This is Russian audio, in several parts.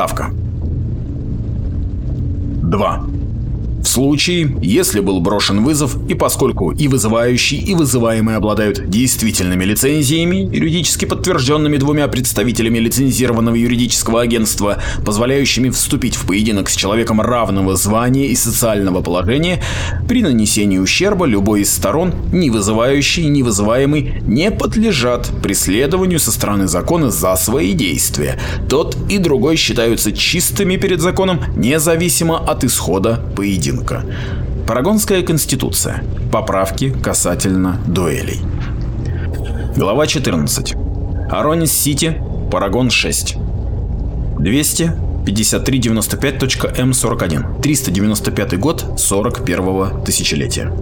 Ставка. 2. В случае, если был брошен вызов, и поскольку и вызывающий, и вызываемый обладают действительными лицензиями, юридически подтвержденными двумя представителями лицензированного юридического агентства, позволяющими вступить в поединок с человеком равного звания и социального положения, при нанесении ущерба любой из сторон, ни вызывающий, ни вызываемый, не подлежат преследованию со стороны закона за свои действия. Тот и другой считаются чистыми перед законом, независимо от исхода поединка поединка. Парагонская конституция. Поправки касательно дуэлей. Глава 14. Аронис-Сити, Парагон 6. 253.95.М41. 395 год 41 тысячелетия.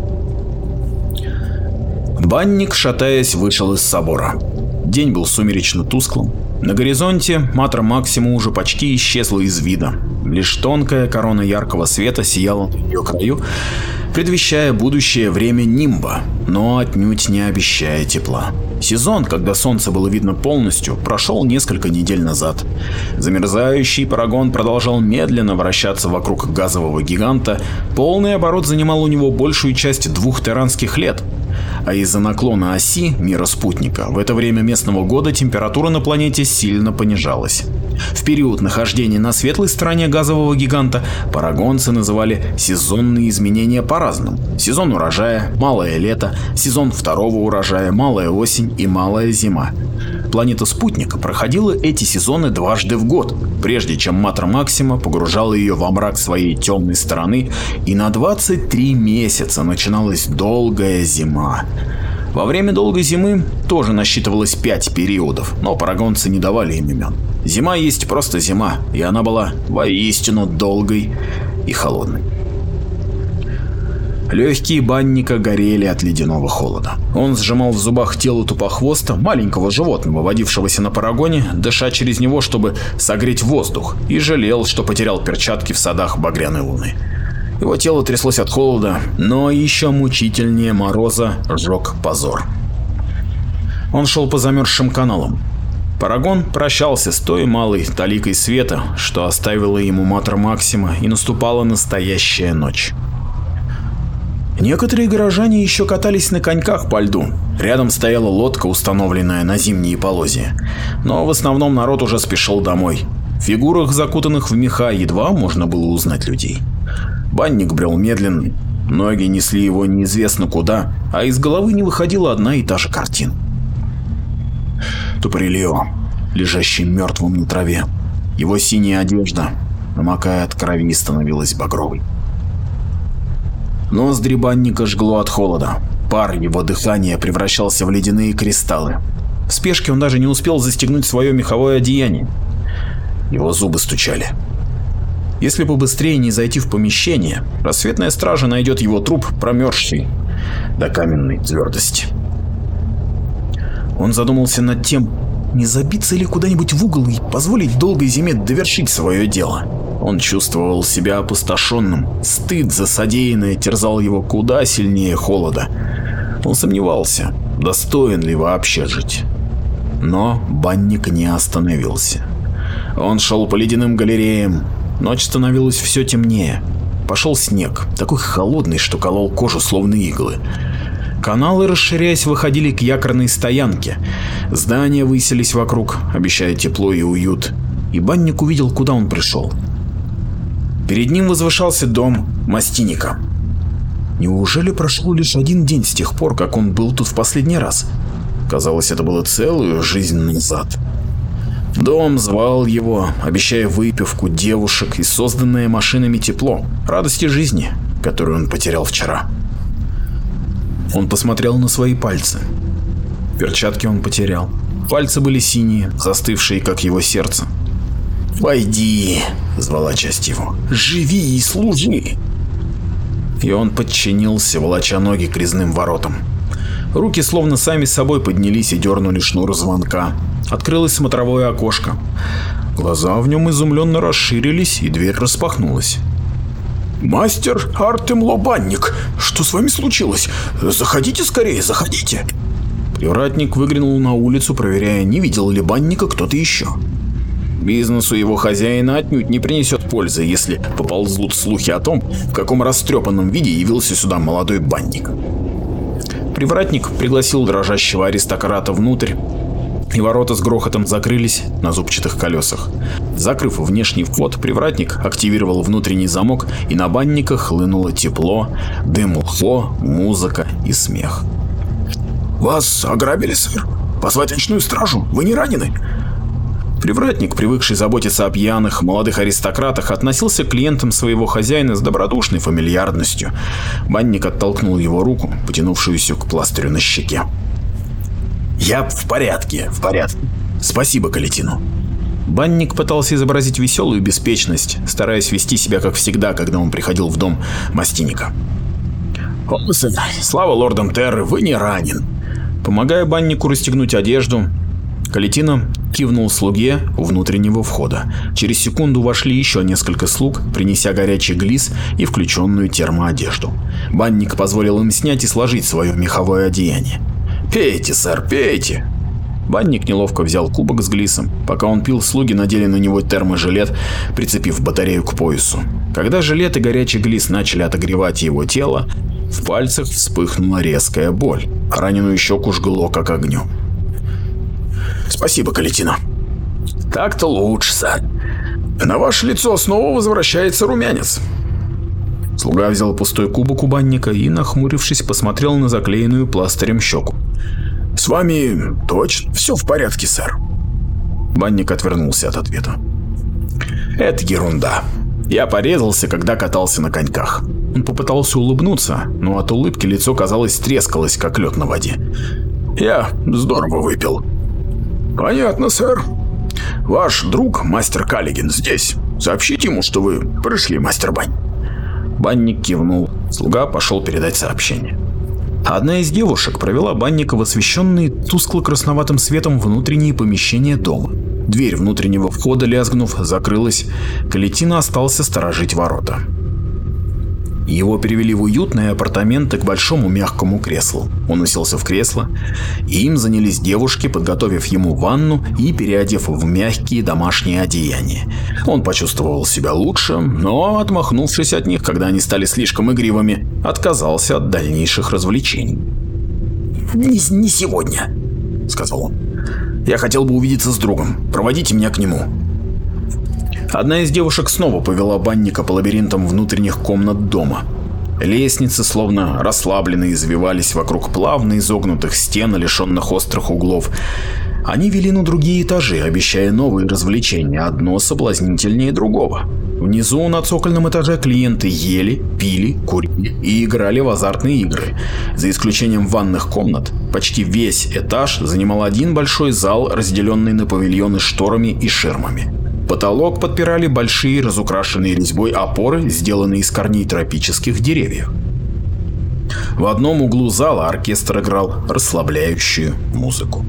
Банник, шатаясь, вышел из собора. День был сумеречно тусклым. На горизонте Матра Максима уже почти исчезла из вида. Лишь тонкая корона яркого света сияла на ее краю, предвещая будущее время нимба, но отнюдь не обещая тепла. Сезон, когда солнце было видно полностью, прошел несколько недель назад. Замерзающий парагон продолжал медленно вращаться вокруг газового гиганта, полный оборот занимал у него большую часть двух теранских лет, а из-за наклона оси мира спутника в это время местного года температура на планете сильно понижалась. В период нахождения на светлой стороне газового гиганта парагонцы называли сезонные изменения по-разному. Сезон урожая, малое лето, сезон второго урожая, малая осень и малая зима. Планета Спутник проходила эти сезоны дважды в год, прежде чем Матра Максима погружала ее во мрак своей темной стороны, и на 23 месяца начиналась долгая зима. Во время долгой зимы тоже насчитывалось 5 периодов, но парагонцы не давали им имен. Зима есть просто зима, и она была воистину долгой и холодной. Легкие банника горели от ледяного холода. Он сжимал в зубах тело тупохвоста, маленького животного, водившегося на парагоне, дыша через него, чтобы согреть воздух, и жалел, что потерял перчатки в садах багряной луны. Его тело тряслось от холода, но еще мучительнее мороза жег позор. Он шел по замерзшим каналам. Парагон прощался с той малой таликой света, что оставила ему Матер Максима, и наступала настоящая ночь. Некоторые горожане еще катались на коньках по льду. Рядом стояла лодка, установленная на зимние полозья. Но в основном народ уже спешил домой. В фигурах, закутанных в меха, едва можно было узнать людей. Банник брел медленно, ноги несли его неизвестно куда, а из головы не выходила одна и та же картина. Тупорильо, лежащий мертвым на траве. Его синяя одежда, намокая от крови, становилась багровой. Ноздри банника жгло от холода. Пар его дыхания превращался в ледяные кристаллы. В спешке он даже не успел застегнуть свое меховое одеяние. Его зубы стучали. Если бы быстрее не зайти в помещение, рассветная стража найдет его труп промерзший до каменной твердости. Он задумался над тем, не забиться ли куда-нибудь в угол и позволить долгой зиме довершить свое дело. Он чувствовал себя опустошенным. Стыд за содеянное терзал его куда сильнее холода. Он сомневался, достоин ли вообще жить. Но банник не остановился. Он шел по ледяным галереям. Ночь становилась все темнее. Пошел снег, такой холодный, что колол кожу словно иглы. Каналы, расширяясь, выходили к якорной стоянке. Здания высились вокруг, обещая тепло и уют. И банник увидел, куда он пришел. Перед ним возвышался дом Мастиника. Неужели прошел лишь один день с тех пор, как он был тут в последний раз? Казалось, это было целую жизнь назад. Дом звал его, обещая выпивку, девушек и созданное машинами тепло, радости жизни, которую он потерял вчера. Он посмотрел на свои пальцы. Перчатки он потерял. Пальцы были синие, застывшие, как его сердце. «Войди!» — звала часть его. «Живи и служи!» И он подчинился, волоча ноги к резным воротам. Руки словно сами собой поднялись и дернули шнур звонка. Открылось смотровое окошко. Глаза в нем изумленно расширились, и дверь распахнулась. «Мастер Артем Лобанник, что с вами случилось? Заходите скорее, заходите!» Привратник выглянул на улицу, проверяя, не видел ли банника кто-то еще. Бизнесу его хозяина отнюдь не принесет пользы, если поползут слухи о том, в каком растрепанном виде явился сюда молодой банник. Привратник пригласил дрожащего аристократа внутрь, и ворота с грохотом закрылись на зубчатых колесах. Закрыв внешний вход, привратник активировал внутренний замок, и на банника хлынуло тепло, дым лхо, музыка и смех. «Вас ограбили, сэр? Позвать ночную стражу? Вы не ранены?» Привратник, привыкший заботиться о пьяных, молодых аристократах, относился к клиентам своего хозяина с добродушной фамильярностью. Банник оттолкнул его руку, потянувшуюся к пластырю на щеке. «Я в порядке, в порядке. Спасибо, Калетину». Банник пытался изобразить веселую беспечность, стараясь вести себя как всегда, когда он приходил в дом Мастиника. «Холмсон, слава лордам Терры, вы не ранен». Помогая баннику расстегнуть одежду, Калетина кивнул слуге у внутреннего входа. Через секунду вошли еще несколько слуг, принеся горячий глис и включенную термоодежду. Банник позволил им снять и сложить свое меховое одеяние. «Пейте, сэр, пейте!» Банник неловко взял кубок с глисом. Пока он пил, слуги надели на него терможилет, прицепив батарею к поясу. Когда жилет и горячий глис начали отогревать его тело, в пальцах вспыхнула резкая боль. Раненую щеку жгло, как огнем. Спасибо, Калетина. Так-то лучше, сэр. На ваше лицо снова возвращается румянец. Слуга взял пустой кубок у банника и, нахмурившись, посмотрел на заклеенную пластырем щеку. «С вами точно все в порядке, сэр?» Банник отвернулся от ответа. «Это ерунда. Я порезался, когда катался на коньках». Он попытался улыбнуться, но от улыбки лицо, казалось, трескалось, как лед на воде. «Я здорово выпил». «Понятно, сэр. Ваш друг, мастер Каллигин, здесь. Сообщите ему, что вы пришли, мастер Бань». Банник кивнул. Слуга пошел передать сообщение. Одна из девушек провела банника в освещенные тускло-красноватым светом внутренние помещения дома. Дверь внутреннего входа, лязгнув, закрылась. Калетина остался сторожить ворота. Его перевели в уютные апартаменты к большому мягкому креслу. Он уселся в кресло, и им занялись девушки, подготовив ему ванну и переодев в мягкие домашние одеяния. Он почувствовал себя лучше, но, отмахнувшись от них, когда они стали слишком игривыми, отказался от дальнейших развлечений. «Не, не сегодня», — сказал он. «Я хотел бы увидеться с другом. Проводите меня к нему». Одна из девушек снова повела банника по лабиринтам внутренних комнат дома. Лестницы, словно расслабленно извивались вокруг плавно изогнутых стен, лишенных острых углов. Они вели на другие этажи, обещая новые развлечения, одно соблазнительнее другого. Внизу на цокольном этаже клиенты ели, пили, курили и играли в азартные игры. За исключением ванных комнат, почти весь этаж занимал один большой зал, разделенный на павильоны шторами и ширмами. Потолок подпирали большие разукрашенные резьбой опоры, сделанные из корней тропических деревьев. В одном углу зала оркестр играл расслабляющую музыку.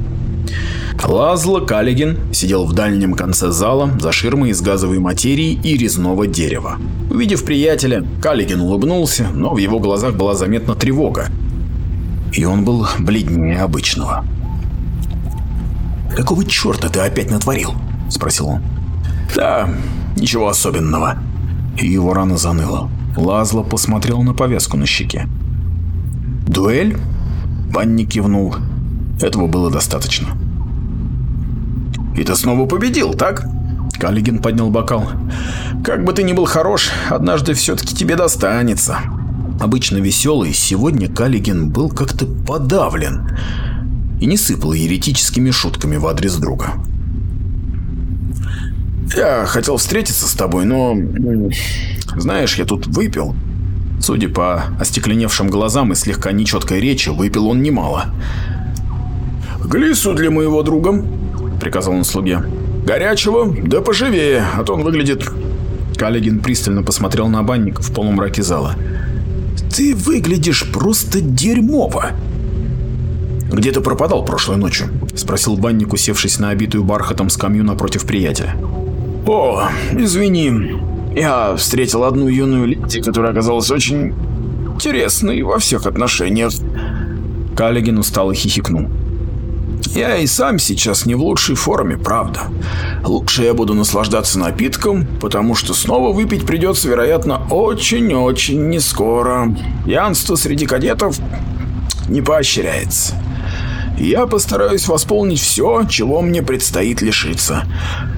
Лазло Каллигин сидел в дальнем конце зала за ширмой из газовой материи и резного дерева. Увидев приятеля, Каллигин улыбнулся, но в его глазах была заметна тревога. И он был бледнее обычного. «Какого черта ты опять натворил?» – спросил он. Да, ничего особенного. Его рана заныла. Лазло посмотрел на повязку на щеке. Дуэль? Банни кивнул. Этого было достаточно. И ты снова победил, так? Каллигин поднял бокал. Как бы ты ни был хорош, однажды все-таки тебе достанется. Обычно веселый, сегодня Каллигин был как-то подавлен и не сыпал еретическими шутками в адрес друга. Я хотел встретиться с тобой, но... Знаешь, я тут выпил. Судя по остекленевшим глазам и слегка нечеткой речи, выпил он немало. «Глису для моего друга», — приказал он слуге. «Горячего, да поживее, а то он выглядит...» Каллигин пристально посмотрел на банника в полумраке зала. «Ты выглядишь просто дерьмово!» «Где ты пропадал прошлой ночью?» — спросил банник, усевшись на обитую бархатом скамью напротив приятеля. О, извини. Я встретил одну юную леди, которая оказалась очень интересной во всех отношениях. Каллигин устало хихикнул. Я и сам сейчас не в лучшей форме, правда. Лучше я буду наслаждаться напитком, потому что снова выпить придется, вероятно, очень-очень не скоро. Пьянство среди кадетов не поощряется. Я постараюсь восполнить все, чего мне предстоит лишиться.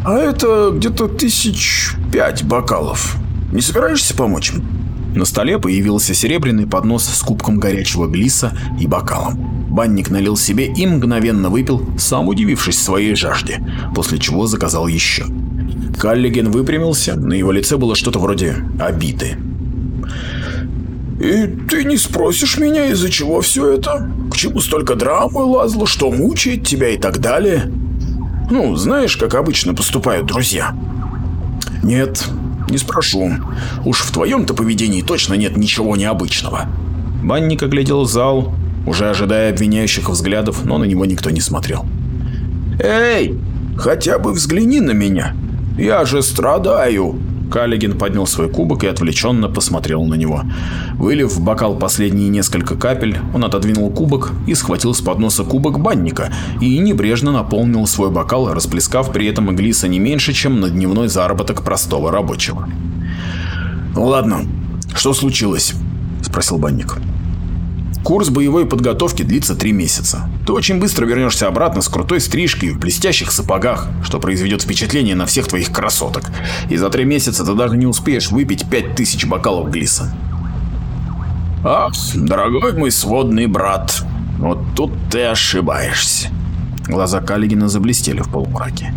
А это где-то тысяч пять бокалов. Не собираешься помочь? На столе появился серебряный поднос с кубком горячего глиса и бокалом. Банник налил себе и мгновенно выпил, сам удивившись своей жажде, после чего заказал еще. Каллиген выпрямился, на его лице было что-то вроде обиды. «И ты не спросишь меня, из-за чего все это? К чему столько драмы лазло, что мучает тебя и так далее? Ну, знаешь, как обычно поступают друзья?» «Нет, не спрошу. Уж в твоем-то поведении точно нет ничего необычного». Банник оглядел зал, уже ожидая обвиняющих взглядов, но на него никто не смотрел. «Эй, хотя бы взгляни на меня. Я же страдаю. Каллиген поднял свой кубок и отвлеченно посмотрел на него. Вылив в бокал последние несколько капель, он отодвинул кубок и схватил с подноса кубок банника и небрежно наполнил свой бокал, расплескав при этом иглиса не меньше, чем на дневной заработок простого рабочего. «Ну ладно, что случилось?» – спросил банник. Курс боевой подготовки длится три месяца. Ты очень быстро вернешься обратно с крутой стрижкой и в блестящих сапогах, что произведет впечатление на всех твоих красоток. И за три месяца ты даже не успеешь выпить пять тысяч бокалов глиса. Ах, дорогой мой сводный брат, вот тут ты ошибаешься. Глаза Каллигина заблестели в полумраке.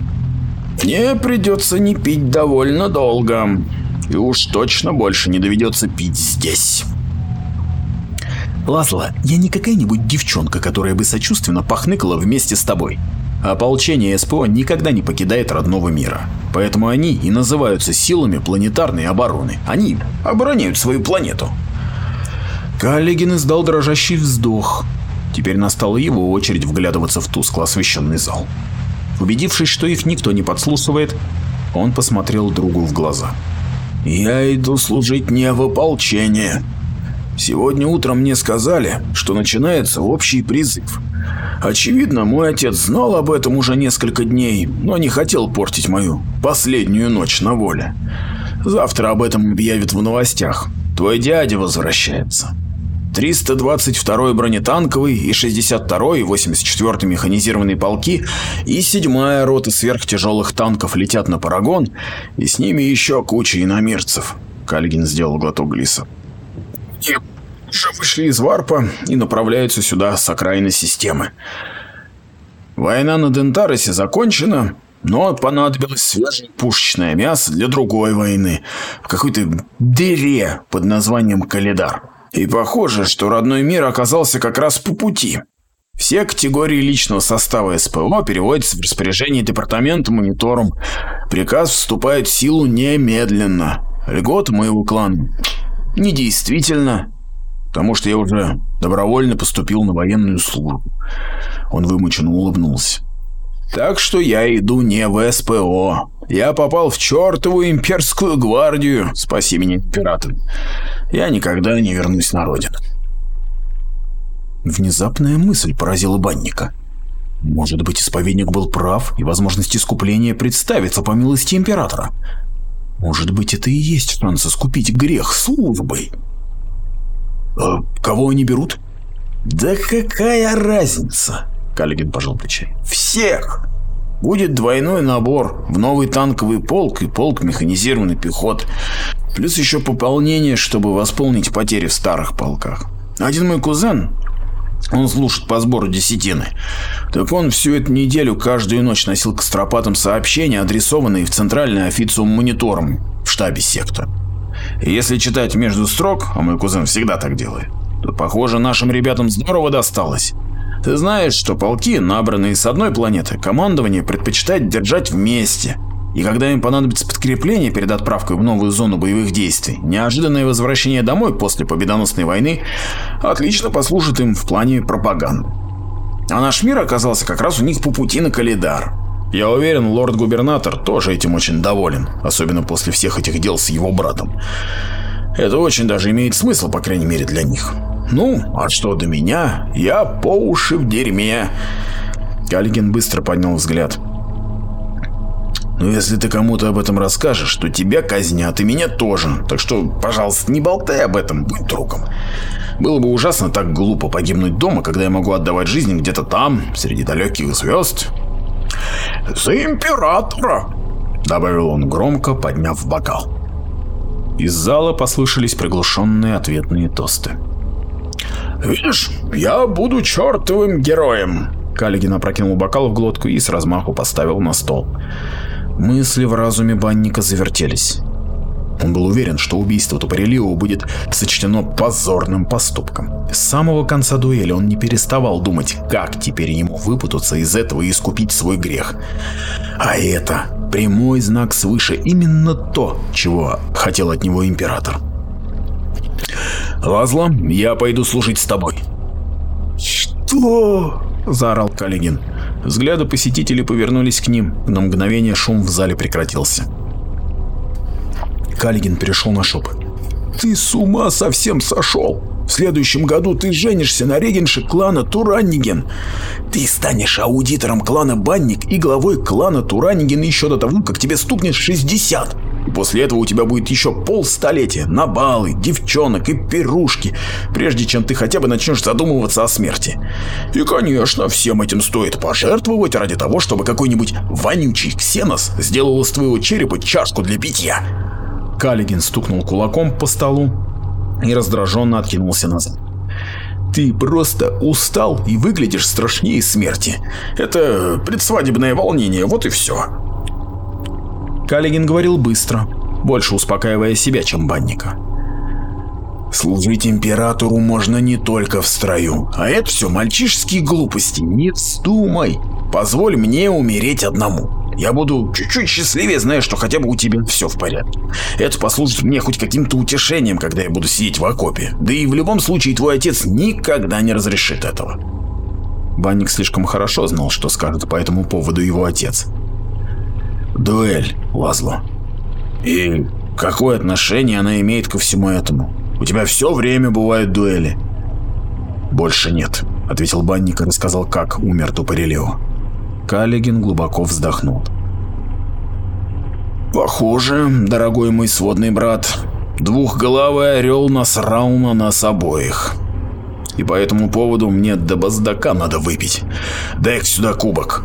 Мне придется не пить довольно долго. И уж точно больше не доведется пить здесь. Лазла, я не какая-нибудь девчонка, которая бы сочувственно похныкала вместе с тобой. Ополчение СПО никогда не покидает родного мира. Поэтому они и называются силами планетарной обороны. Они обороняют свою планету. Каллигин издал дрожащий вздох. Теперь настала его очередь вглядываться в тускло освещенный зал. Убедившись, что их никто не подслушивает, он посмотрел другу в глаза. «Я иду служить не в ополчение», Сегодня утром мне сказали, что начинается общий призыв. Очевидно, мой отец знал об этом уже несколько дней, но не хотел портить мою последнюю ночь на воле. Завтра об этом объявят в новостях. Твой дядя возвращается. 322-й бронетанковый и 62-й и 84-й механизированные полки и 7-я рота сверхтяжелых танков летят на Парагон, и с ними еще куча иномирцев. Кальгин сделал глоток глиса и уже вышли из варпа и направляются сюда с окраины системы. Война на Дентаросе закончена, но понадобилось свежее пушечное мясо для другой войны в какой-то дыре под названием Калидар. И похоже, что родной мир оказался как раз по пути. Все категории личного состава СПО переводятся в распоряжение департамента монитором. Приказ вступает в силу немедленно. Льгот моего клана Недействительно, потому что я уже добровольно поступил на военную службу. Он вымученно улыбнулся. Так что я иду не в СПО. Я попал в чертову имперскую гвардию, спаси меня, император. Я никогда не вернусь на родину. Внезапная мысль поразила банника. Может быть, исповедник был прав, и возможность искупления представится по милости императора. Может быть, это и есть шанс искупить грех службой. А кого они берут? Да какая разница? Каллигин пожал плечами. Всех! Будет двойной набор в новый танковый полк и полк механизированной пехоты. Плюс еще пополнение, чтобы восполнить потери в старых полках. Один мой кузен, он служит по сбору десятины. Так он всю эту неделю каждую ночь носил к стропатам сообщения, адресованные в центральный официум монитором в штабе секта. И если читать между строк, а мой кузен всегда так делает, то, похоже, нашим ребятам здорово досталось. Ты знаешь, что полки, набранные с одной планеты, командование предпочитает держать вместе – и когда им понадобится подкрепление перед отправкой в новую зону боевых действий, неожиданное возвращение домой после победоносной войны отлично послужит им в плане пропаганды. А наш мир оказался как раз у них по пути на Калидар. Я уверен, лорд-губернатор тоже этим очень доволен, особенно после всех этих дел с его братом. Это очень даже имеет смысл, по крайней мере, для них. Ну, а что до меня, я по уши в дерьме. Каллиган быстро поднял взгляд. Но если ты кому-то об этом расскажешь, то тебя казнят и меня тоже. Так что, пожалуйста, не болтай об этом, будь другом. Было бы ужасно так глупо погибнуть дома, когда я могу отдавать жизнь где-то там, среди далеких звезд. За императора! Добавил он громко, подняв бокал. Из зала послышались приглушенные ответные тосты. «Видишь, я буду чертовым героем!» Каллигин опрокинул бокал в глотку и с размаху поставил на стол. Мысли в разуме банника завертелись. Он был уверен, что убийство Тупорелио будет сочтено позорным поступком. С самого конца дуэли он не переставал думать, как теперь ему выпутаться из этого и искупить свой грех. А это прямой знак свыше, именно то, чего хотел от него император. «Лазло, я пойду служить с тобой». «Что?» – заорал Калигин. Взгляды посетителей повернулись к ним. На мгновение шум в зале прекратился. Калигин перешел на шепот. «Ты с ума совсем сошел! В следующем году ты женишься на регенше клана Туранниген. Ты станешь аудитором клана Банник и главой клана Туранниген еще до того, как тебе стукнет 60. И после этого у тебя будет еще полстолетия на балы, девчонок и пирушки, прежде чем ты хотя бы начнешь задумываться о смерти. И, конечно, всем этим стоит пожертвовать ради того, чтобы какой-нибудь вонючий ксенос сделал из твоего черепа чашку для питья. Каллигин стукнул кулаком по столу и раздраженно откинулся назад. Ты просто устал и выглядишь страшнее смерти. Это предсвадебное волнение, вот и все. Каллигин говорил быстро, больше успокаивая себя, чем банника. Служить императору можно не только в строю, а это все мальчишеские глупости, не вздумай. Позволь мне умереть одному. Я буду чуть-чуть счастливее, зная, что хотя бы у тебя все в порядке. Это послужит мне хоть каким-то утешением, когда я буду сидеть в окопе. Да и в любом случае твой отец никогда не разрешит этого. Банник слишком хорошо знал, что скажет по этому поводу его отец. Дуэль, Лазло. И какое отношение она имеет ко всему этому? У тебя все время бывают дуэли. Больше нет, ответил Банник и рассказал, как умер Тупорелио. Каллигин глубоко вздохнул. «Похоже, дорогой мой сводный брат, двухголовый орел насрал на нас обоих. И по этому поводу мне до баздака надо выпить. Дай-ка сюда кубок».